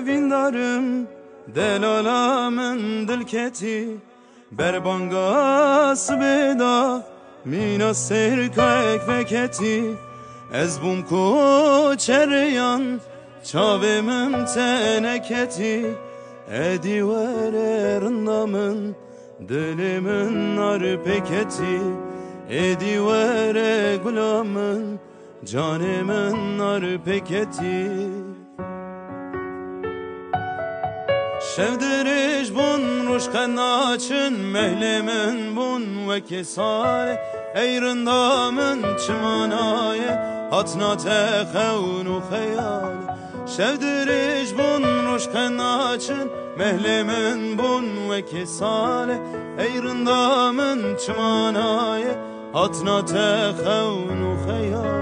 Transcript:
vindarım Delalamın dilketi Berbangas beda Mina serka ekveketi Ez bum ko çereyan Çavemim teneketi Edi vere rındamın Dilimin nar peketi Edi vere gulamın Canımın nar peketi Şevdiriş bun ruşkan açın Mehlemin bun ve kesare Eyrindamın çimanaye Hatna tehevnu kheyal Şevdiriş bun ruşkan açın Mehlemin bun ve kesare Eyrindamın çimanaye Hatna tehevnu kheyal